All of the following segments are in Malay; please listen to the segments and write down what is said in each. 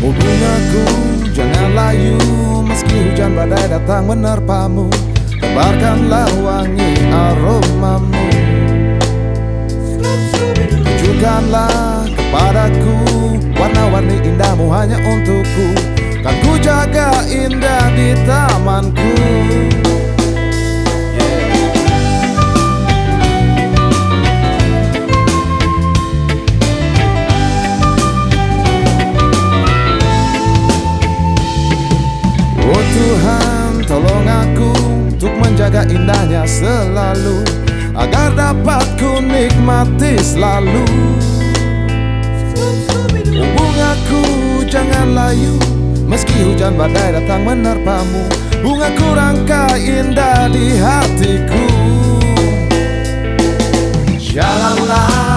Oh bungaku, jangan layu. Meski hujan badai datang menerpamu Tebarkanlah wangi aromamu. Tunjukkanlah kepadaku Warna-warni indahmu hanya untukku. Kan ku jaga indah di tamanku. Menjaga indahnya selalu Agar dapat ku nikmati selalu. Bungaku jangan layu Meski hujan badai datang menerpamu. Bungaku rangka indah di hatiku. Shalala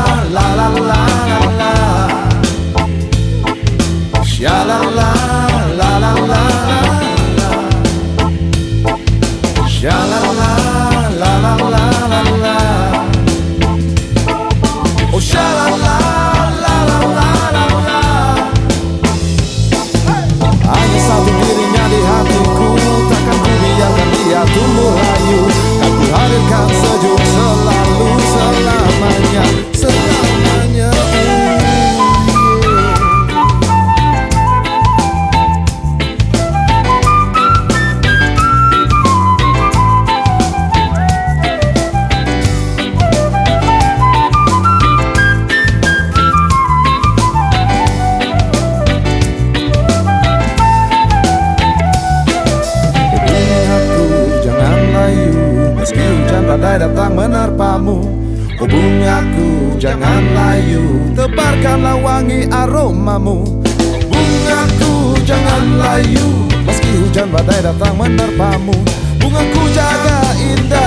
ku hadirkan datang menerpamu Hubungi aku jangan layu. Tebarkanlah wangi aromamu. Hubungi aku jangan layu. Meski hujan badai datang menerpamu. Bungaku jaga indah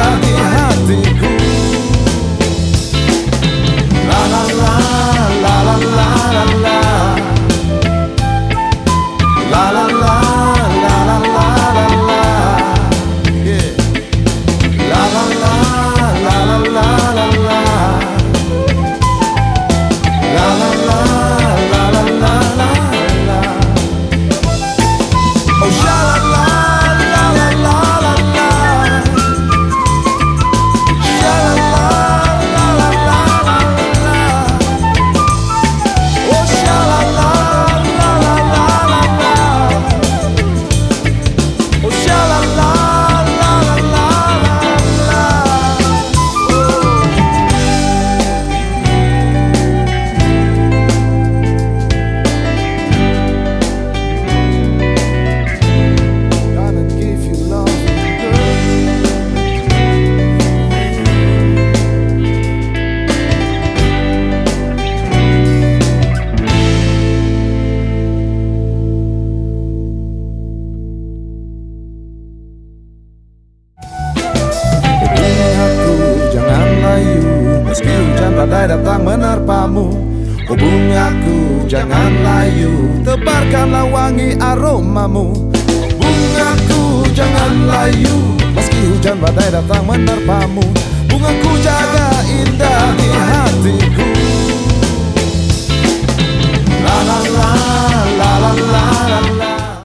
badai datang menerpamu. Hubungi aku jangan layu Tebarkanlah wangi aromamu. Hubungi aku jangan layu Meski hujan badai datang menerpamu. Bungaku jaga hatiku